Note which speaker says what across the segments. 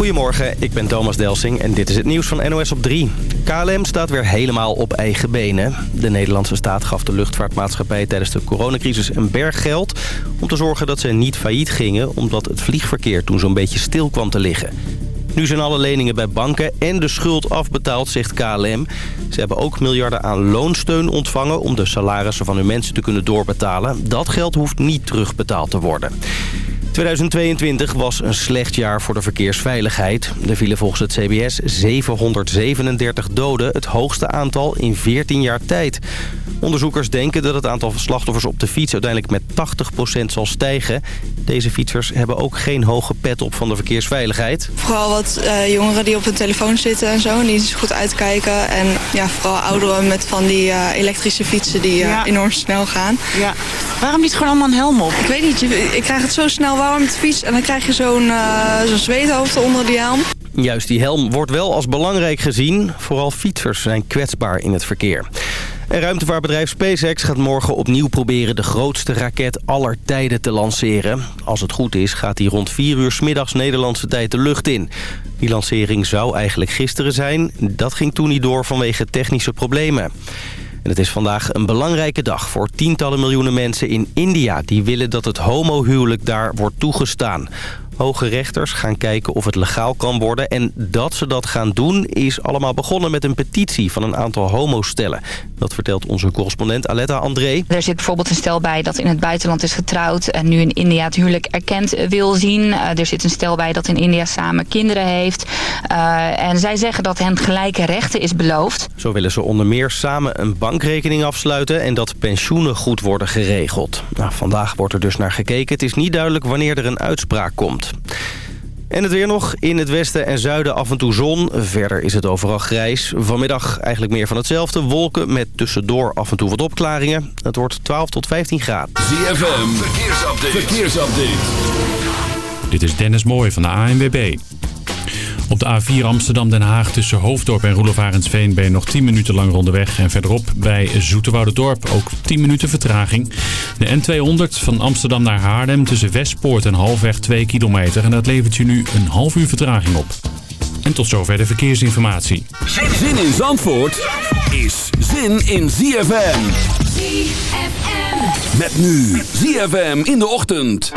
Speaker 1: Goedemorgen, ik ben Thomas Delsing en dit is het nieuws van NOS op 3. KLM staat weer helemaal op eigen benen. De Nederlandse staat gaf de luchtvaartmaatschappij tijdens de coronacrisis een berg geld... om te zorgen dat ze niet failliet gingen... omdat het vliegverkeer toen zo'n beetje stil kwam te liggen. Nu zijn alle leningen bij banken en de schuld afbetaald, zegt KLM. Ze hebben ook miljarden aan loonsteun ontvangen... om de salarissen van hun mensen te kunnen doorbetalen. Dat geld hoeft niet terugbetaald te worden. 2022 was een slecht jaar voor de verkeersveiligheid. Er vielen volgens het CBS 737 doden, het hoogste aantal in 14 jaar tijd. Onderzoekers denken dat het aantal slachtoffers op de fiets uiteindelijk met 80% zal stijgen. Deze fietsers hebben ook geen hoge pet op van de verkeersveiligheid.
Speaker 2: Vooral wat uh, jongeren die op hun telefoon zitten en zo, niet eens goed uitkijken. En ja, vooral ouderen met van die uh, elektrische fietsen die uh, ja. enorm snel gaan.
Speaker 3: Ja. Waarom niet gewoon allemaal een helm op?
Speaker 2: Ik weet niet, ik krijg het zo snel warm en dan krijg je zo'n uh, zweethoofd onder die helm.
Speaker 1: Juist die helm wordt wel als belangrijk gezien. Vooral fietsers zijn kwetsbaar in het verkeer. En ruimtevaartbedrijf SpaceX gaat morgen opnieuw proberen de grootste raket aller tijden te lanceren. Als het goed is gaat die rond 4 uur s middags Nederlandse tijd de lucht in. Die lancering zou eigenlijk gisteren zijn. Dat ging toen niet door vanwege technische problemen. En het is vandaag een belangrijke dag voor tientallen miljoenen mensen in India... die willen dat het homohuwelijk daar wordt toegestaan. Hoge rechters gaan kijken of het legaal kan worden. En dat ze dat gaan doen is allemaal begonnen met een petitie van een aantal homostellen. Dat vertelt onze correspondent Aletta André.
Speaker 4: Er zit bijvoorbeeld een stel bij dat in het buitenland is getrouwd... en nu in India het huwelijk erkend wil zien. Uh, er zit een stel bij dat in India samen kinderen heeft. Uh, en zij zeggen dat hen gelijke rechten is beloofd.
Speaker 1: Zo willen ze onder meer samen een bankrekening afsluiten... en dat pensioenen goed worden geregeld. Nou, vandaag wordt er dus naar gekeken. Het is niet duidelijk wanneer er een uitspraak komt. En het weer nog. In het westen en zuiden af en toe zon. Verder is het overal grijs. Vanmiddag eigenlijk meer van hetzelfde. Wolken met tussendoor af en toe wat opklaringen. Het wordt 12 tot 15 graden.
Speaker 5: ZFM, verkeersupdate. verkeersupdate.
Speaker 6: Dit is Dennis Mooij van de ANWB. Op de A4 Amsterdam-Den Haag tussen Hoofddorp en Roelofarensveen ben je nog 10 minuten lang rondeweg. En verderop bij Dorp ook 10 minuten vertraging. De N200 van Amsterdam naar Haarlem tussen Westpoort en halfweg 2 kilometer. En dat levert je nu een half uur vertraging op. En tot zover de verkeersinformatie.
Speaker 5: Zin in Zandvoort is zin in ZFM.
Speaker 7: ZFM.
Speaker 5: Met nu ZFM in de ochtend.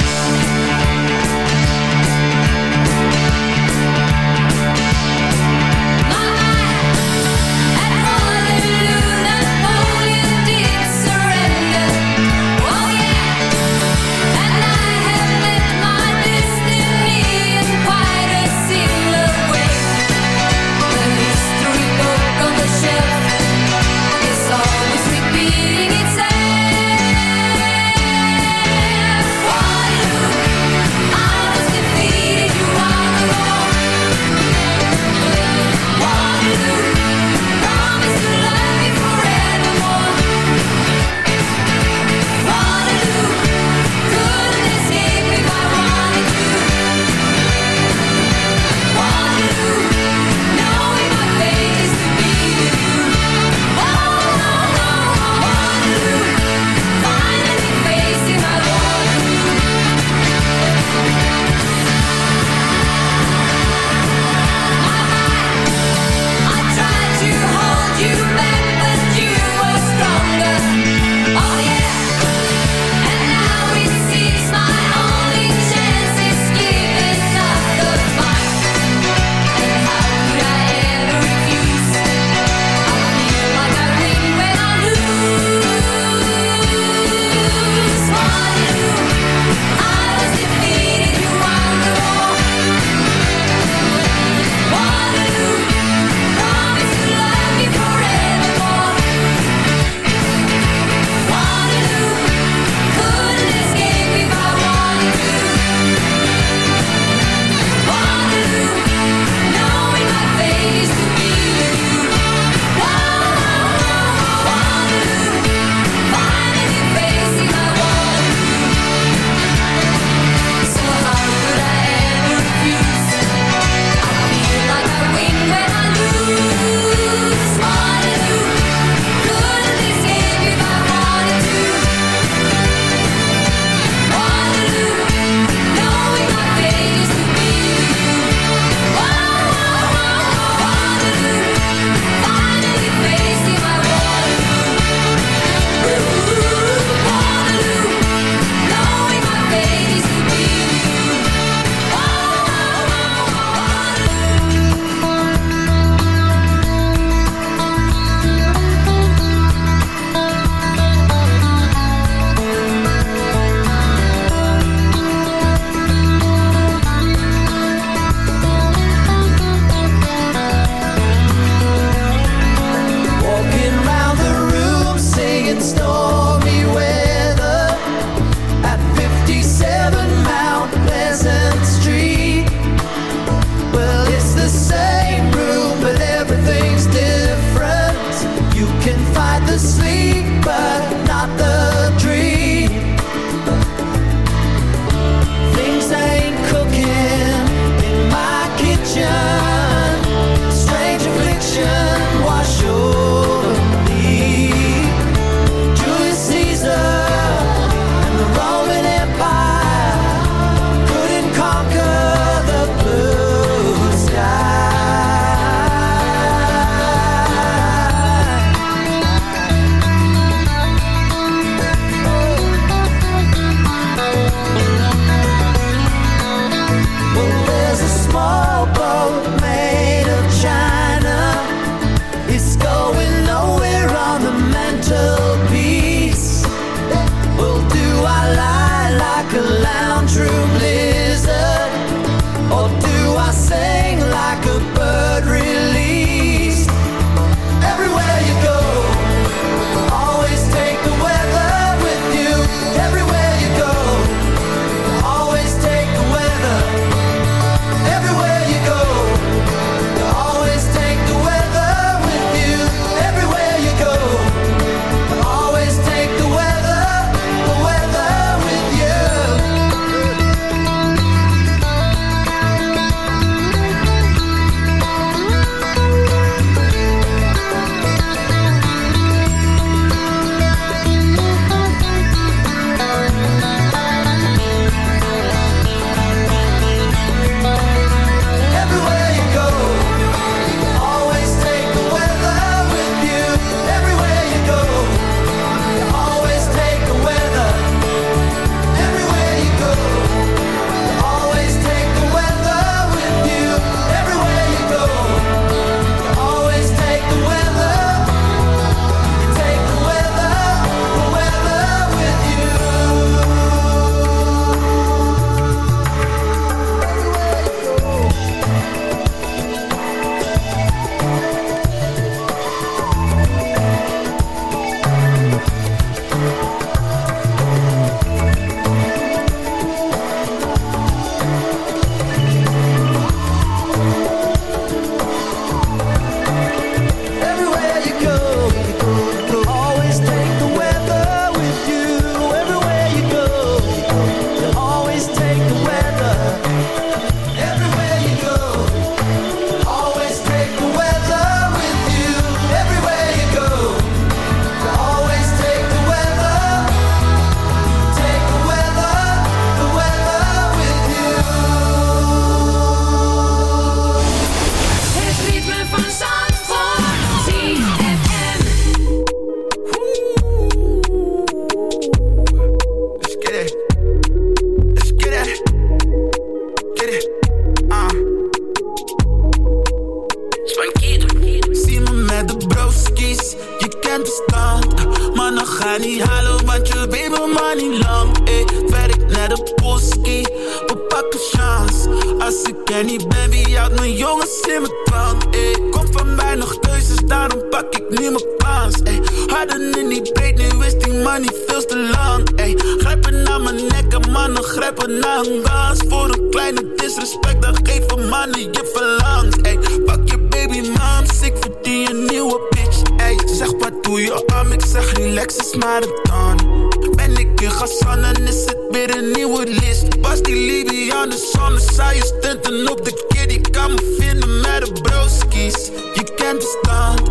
Speaker 7: Die breed, nu is die money veel te lang. Eh. Grijpen naar mijn nek en mannen grijpen naar een gans. Voor een kleine disrespect, dan geef een mannen je verlangt. Eh. Pak je baby moms, ik verdien een nieuwe bitch. Ey, zeg wat doe je arm, ik zeg relax is maar het dan. Ben ik in Gassan, dan is het weer een nieuwe list. Was die Libby aan de zon, zei je stunten op de kid. Die kan me vinden met de broskies. Je kent de stand,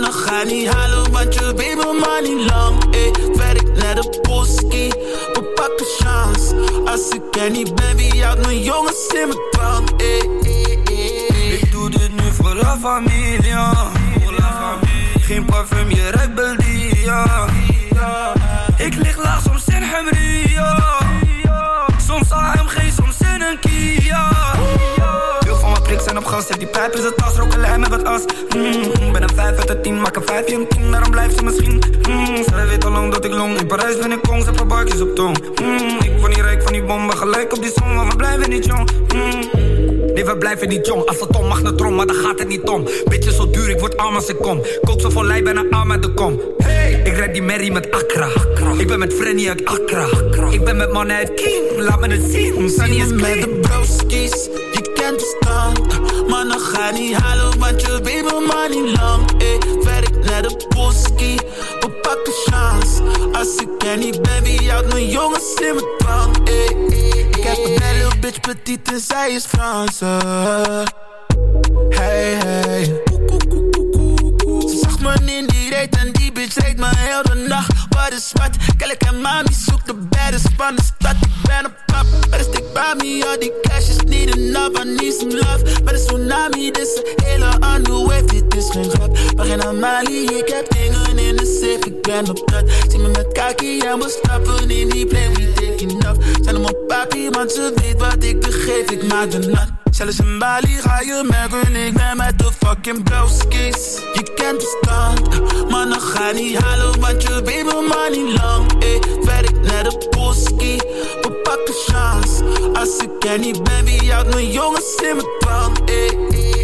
Speaker 7: dan ga niet halen, want je weet maar niet lang. Ey, werk naar de boski, we pakken chance. Als ik er niet ben, wie houdt mijn jongens in mijn ey.
Speaker 8: Ik doe dit nu voor la familia. Geen parfum, je ruikt Beldia. Ik lig laag soms in Hemria. Gas, zet die pijp in zijn tas, lijn met wat as. Mm, ben een 5 uit de 10, maak een 5 een 10, daarom blijft ze misschien. Mm, zij weet al lang dat ik long, in Parijs ben ik kong, zet paar barkjes op tong. Mm, ik van die rijk van die bommen, gelijk op die song, maar we blijven niet jong. Mm. Nee, we blijven niet jong. Als het om mag naar trom, maar dan gaat het niet om. Beetje zo duur, ik word arm als ik kom. Kook zo van lijn, bijna arm uit de kom. Hey, ik red die Mary met Accra. Ik ben met Frenny uit Accra. Ik ben met mannen uit King, laat me het zien. Sunny is
Speaker 7: met de broskies, je kent de stand. Dan ga niet halen, want je weet maar niet lang. Eh, werk naar de boski, we pakken chance. Als ik er niet ben, wie houdt mijn jongens in mijn? Eh, eh, ik heb een belle bitch, petite en zij is Franse. Hey, hey. Ze zag me in die reet en die bitch reed me heel de nacht. Wat is wat? En mami zoekt de baddest van de stad. Ik ben een pap, maar de stick bij me. Al die cash is niet enough, I need some love. Maar de tsunami, dit is een hele andere wave. Dit is geen grap, maar geen Amali. Ik heb dingen in de ben op dat. Zie me met kaki en we stappen in die plane. We taking off. Zijn hem op papi, want ze weet wat ik begeef. Ik maak de nat. Zelfs in Bali ga je merken, ik ben met de fucking broskies. Je kent de stand, maar dan ga niet halen, want je weet me maar niet lang. Eh, werk naar de boski, we pakken chance. Als ik er niet ben, wie houdt mijn jongens in mijn dwang? Eh,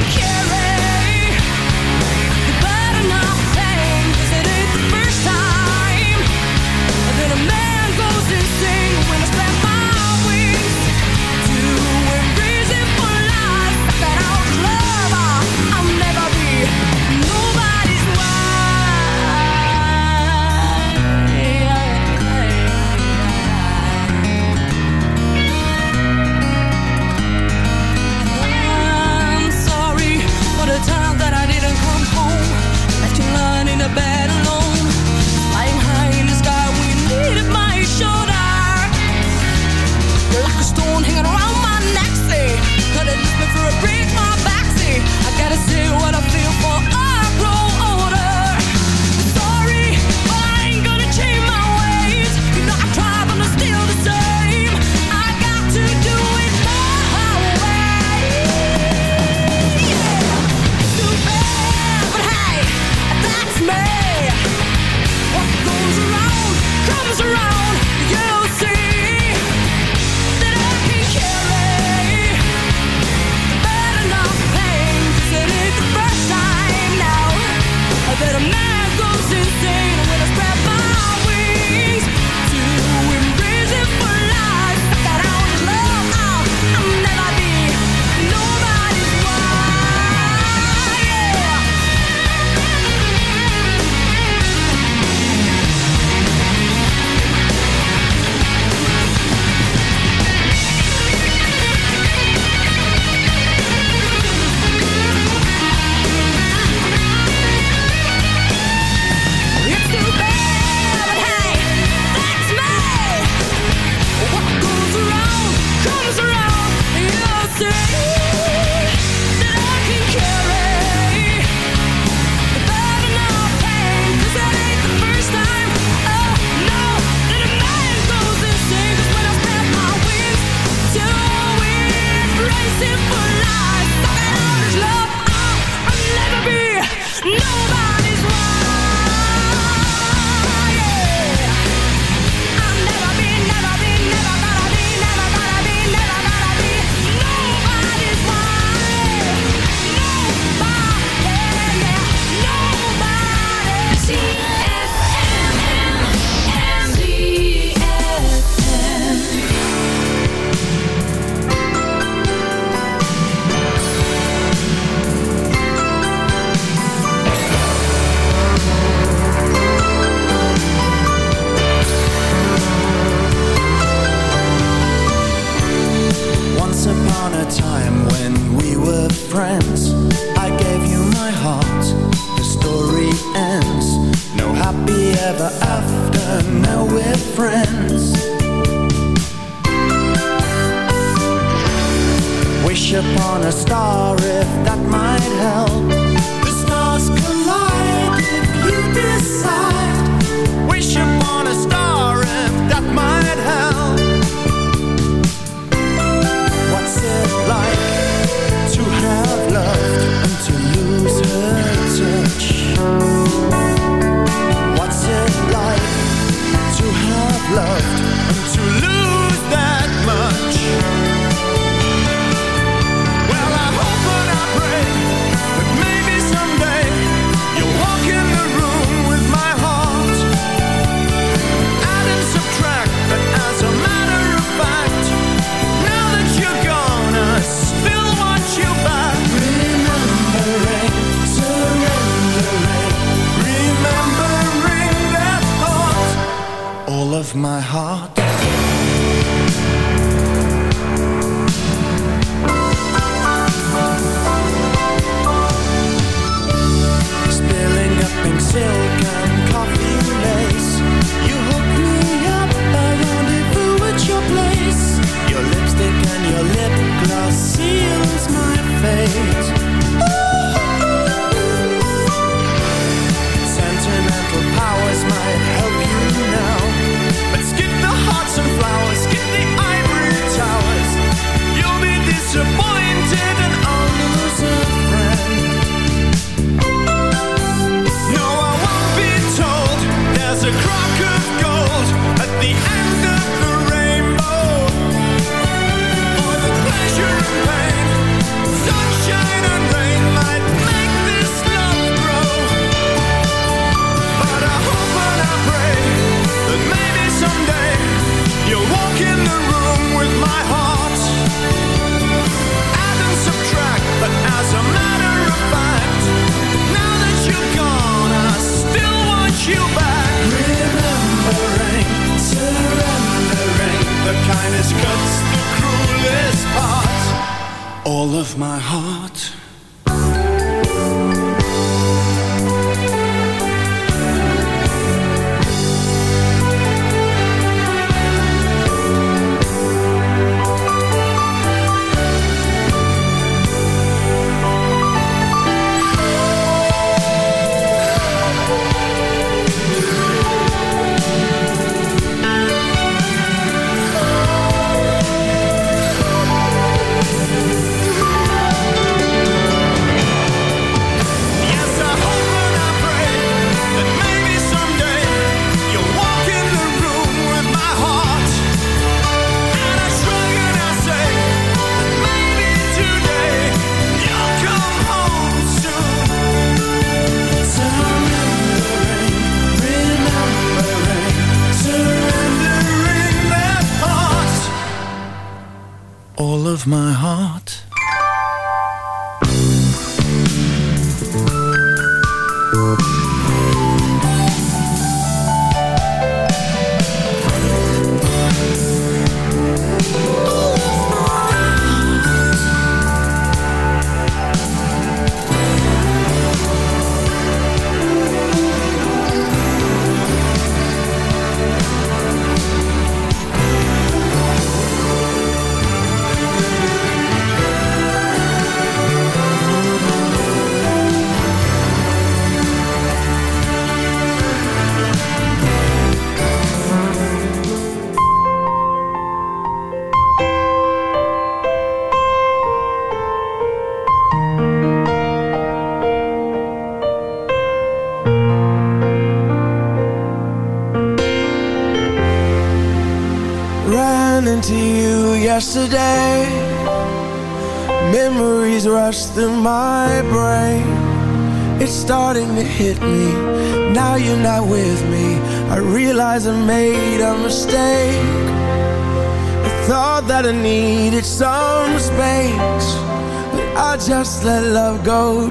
Speaker 9: that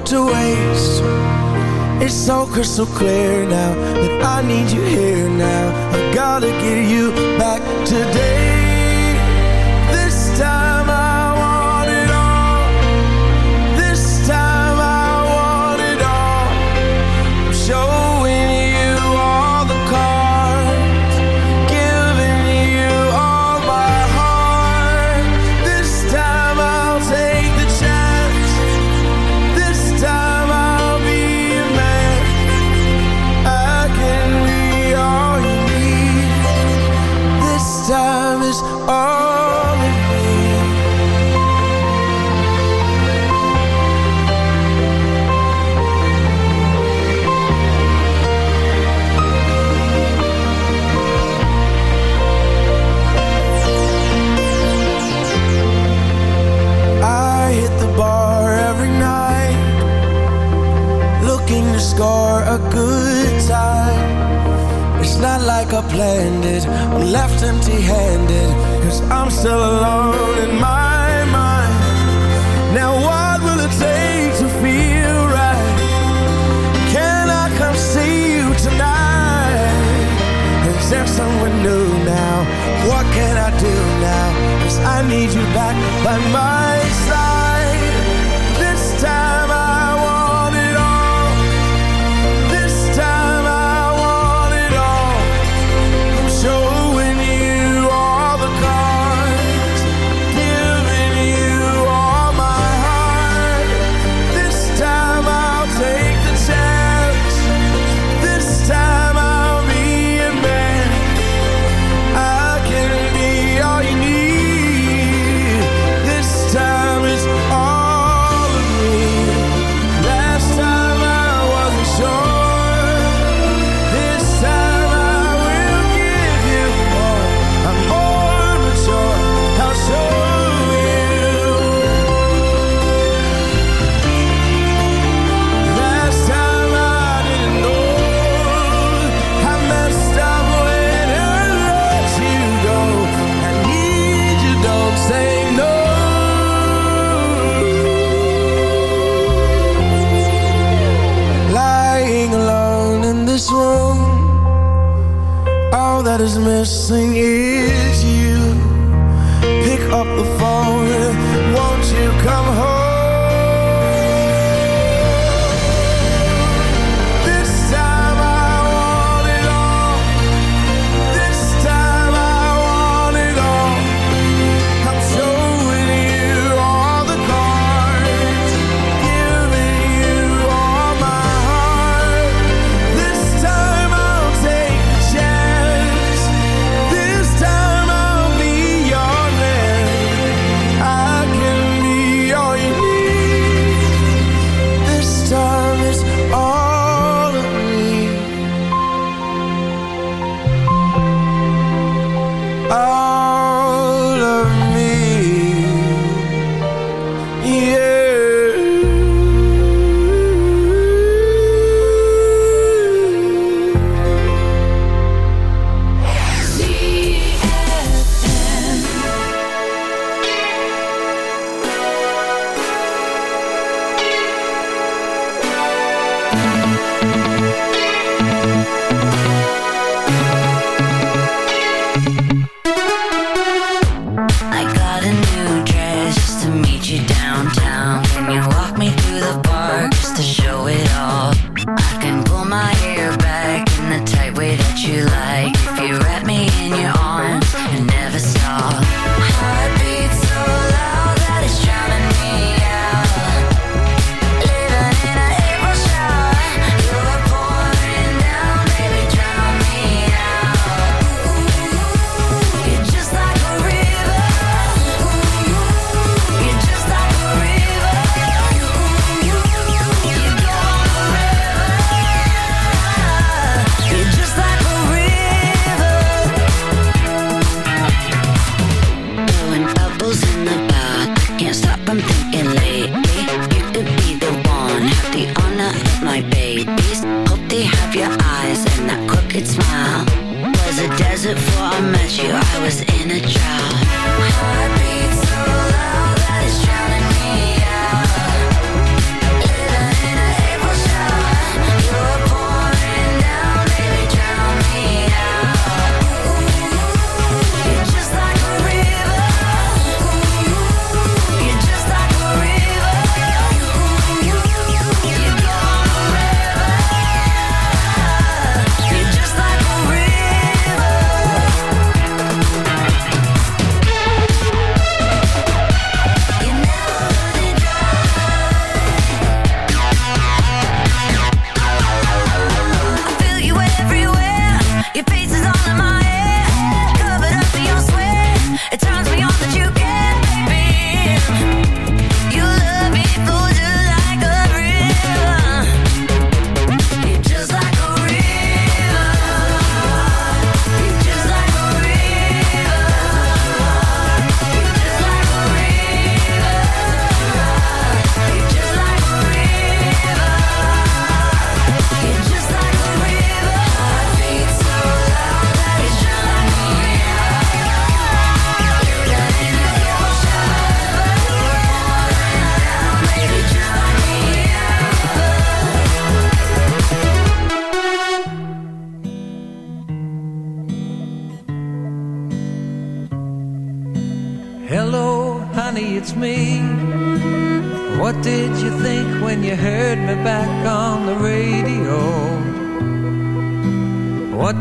Speaker 9: to
Speaker 10: waste. It's so crystal clear now That I need you here now. I gotta get you back today. now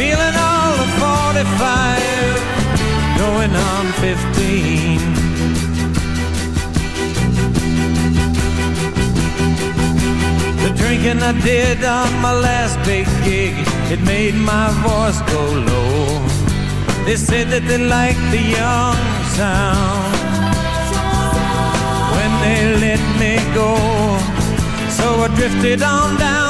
Speaker 11: Feeling all of 45, going on 15. The drinking I did on my last big gig, it made my voice go low. They said that they liked the young sound when they let me go. So I drifted on down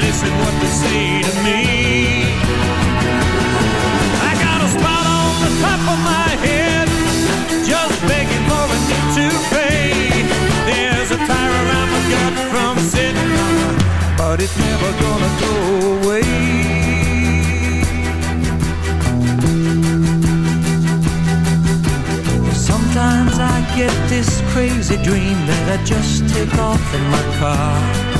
Speaker 11: listen what they say to me. I got a spot on the top of my head, just begging for a new toupee. There's a tire around my gut from sitting but it's never gonna go away. Sometimes I get this crazy dream that I just take off in my car.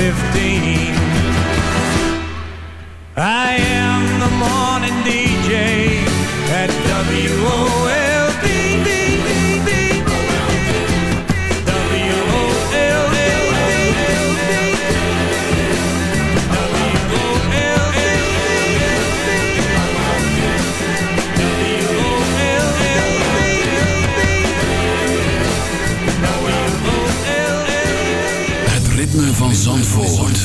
Speaker 11: 15. I am the morning DJ at WOLD.
Speaker 5: Zandvoort.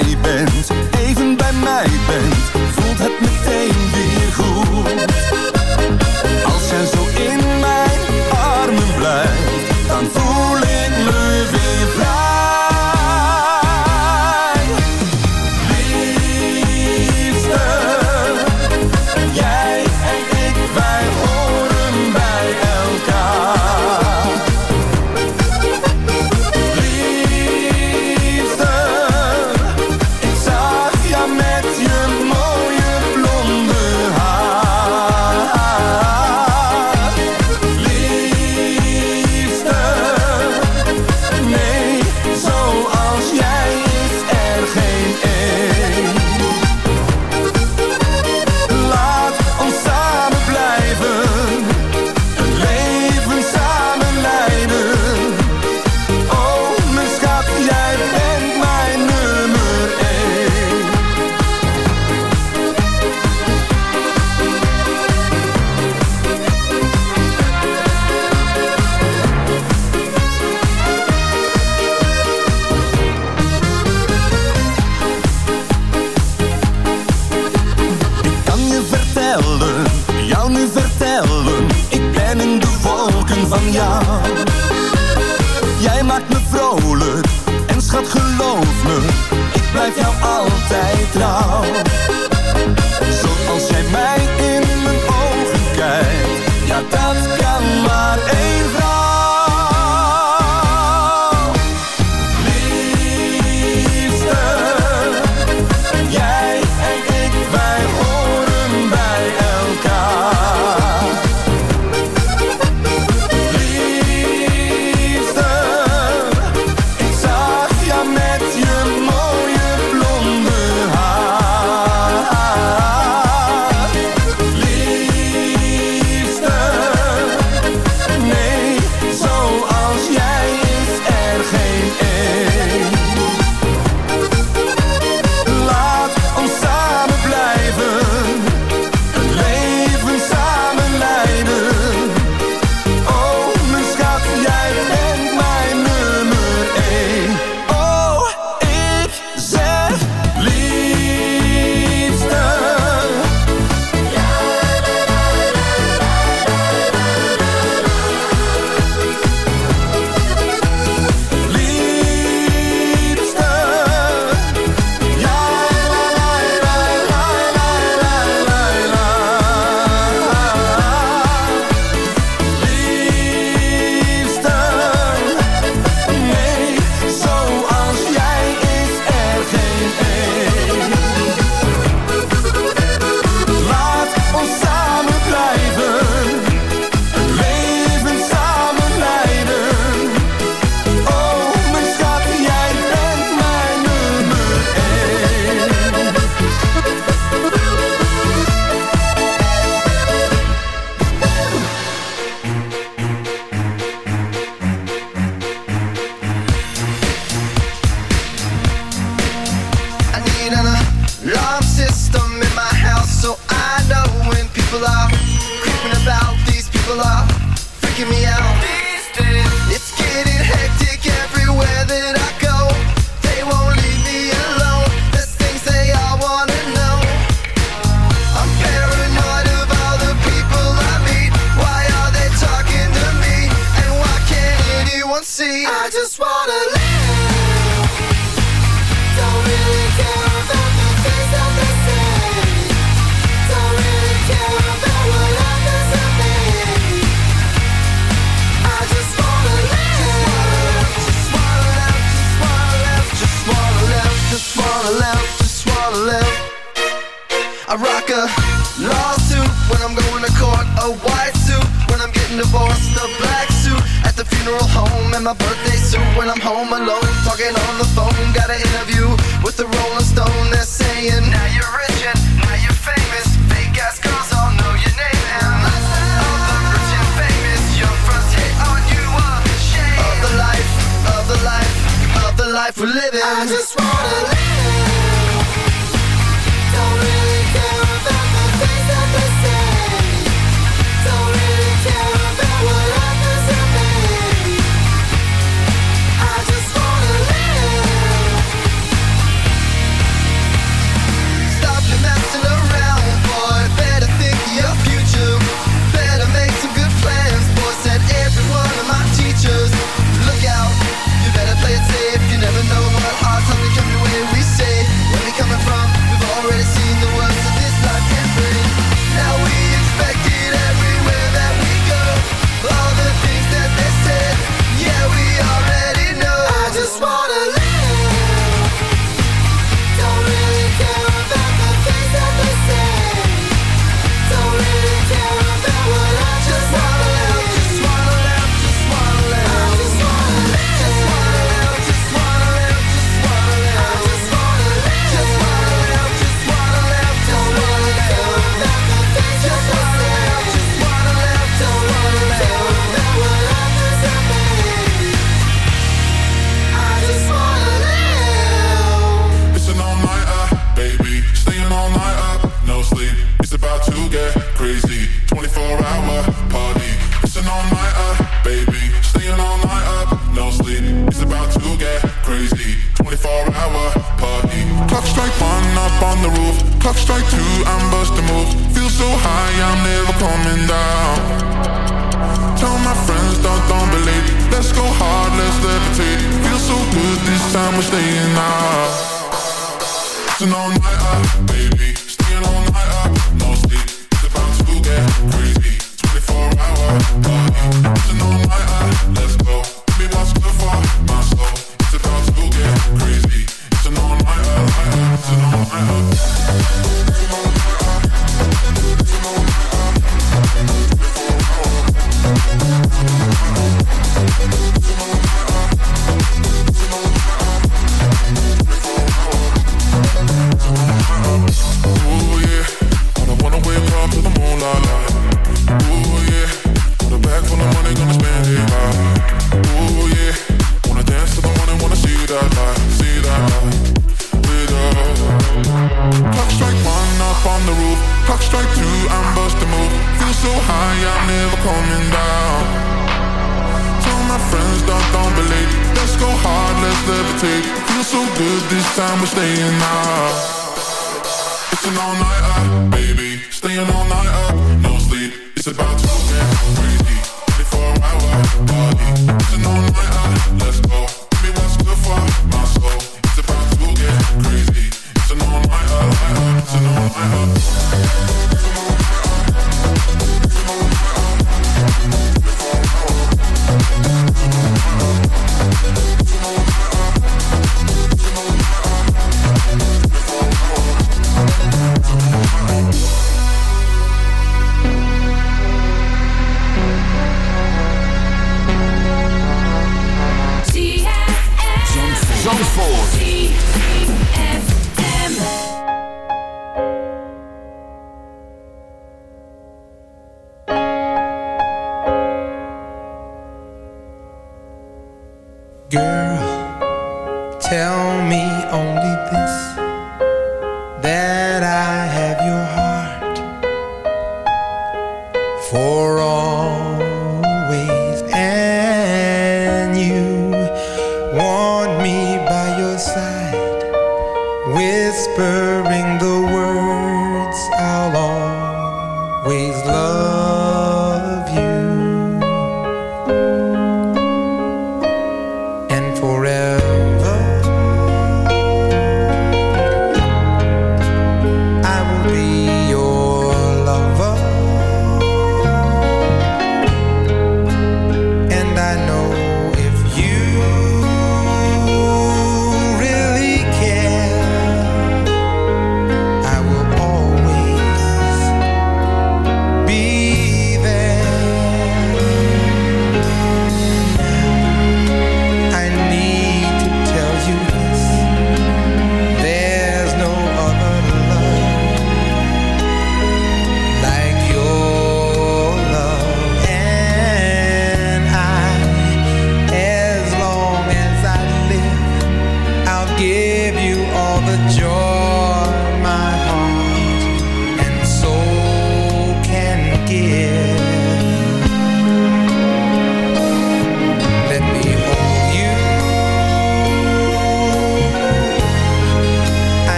Speaker 12: Bent,
Speaker 13: so high, I'm never coming down. Tell my friends, don't, don't believe. Let's go hard, let's levitate. Feel so good this time, we're staying out. It's an all-nighter, baby. Staying all night up, no sleep. It's about to get crazy. Ready for a wild, party. It's an all-nighter, let's go. Give me what's good for my soul. It's about to get crazy. It's an all-nighter, it's an
Speaker 14: all-nighter.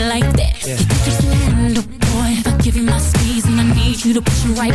Speaker 14: Like that. Think you can handle, boy? If I give you my squeeze and I need you to push it right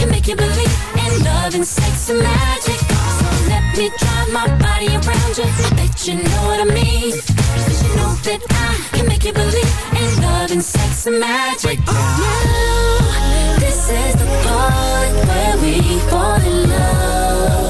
Speaker 14: Can make you believe in love and sex and magic. So let me drive my body around you. I bet you know what I mean. Cause you know that I can make you believe in love and sex and magic. Oh, now, this is the part where we fall in love.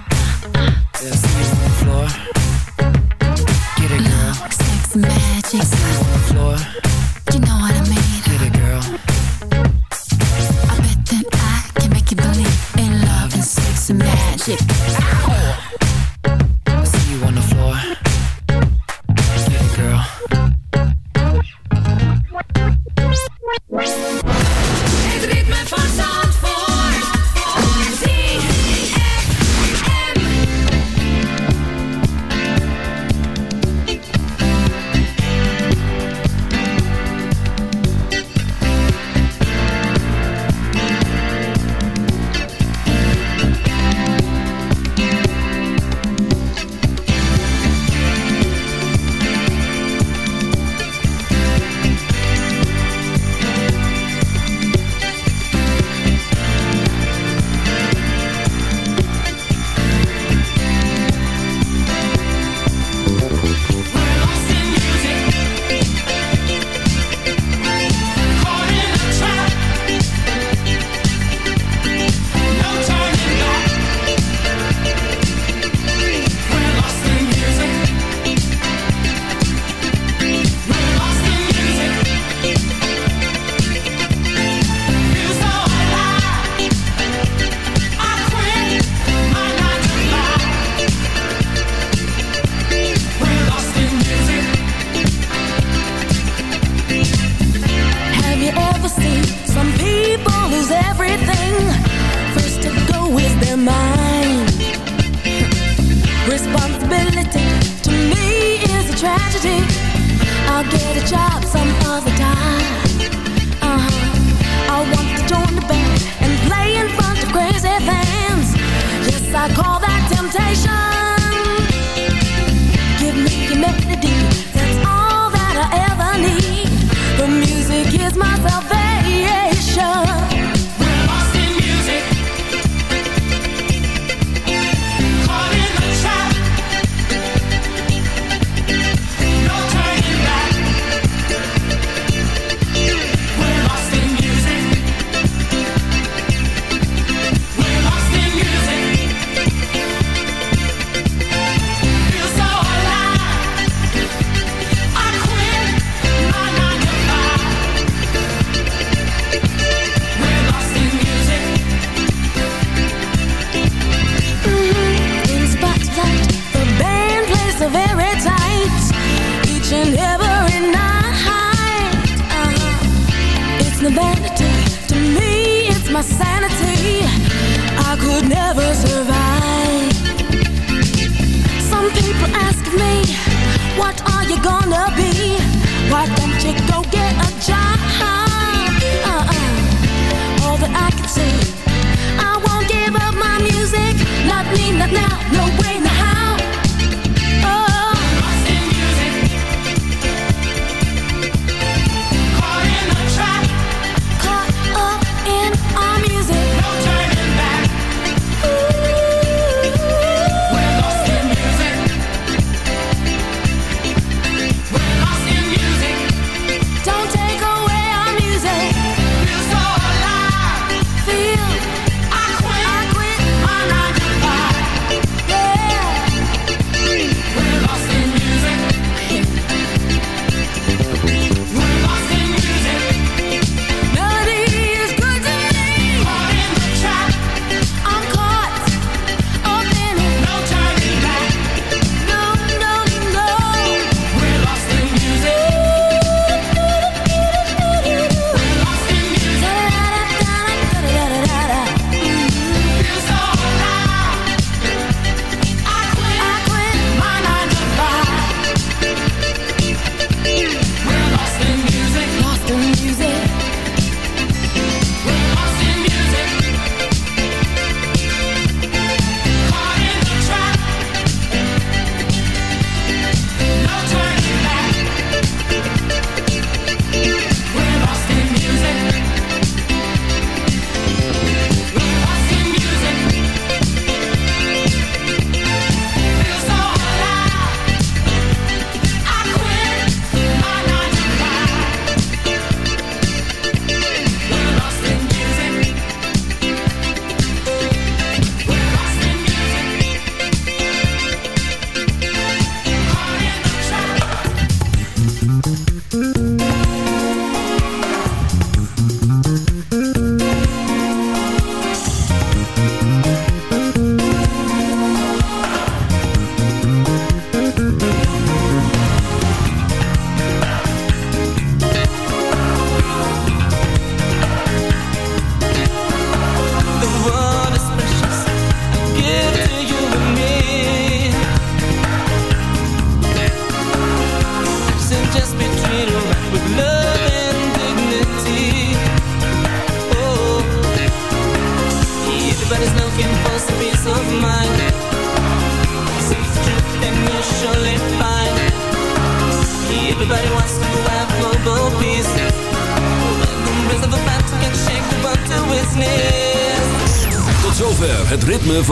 Speaker 9: Yeah,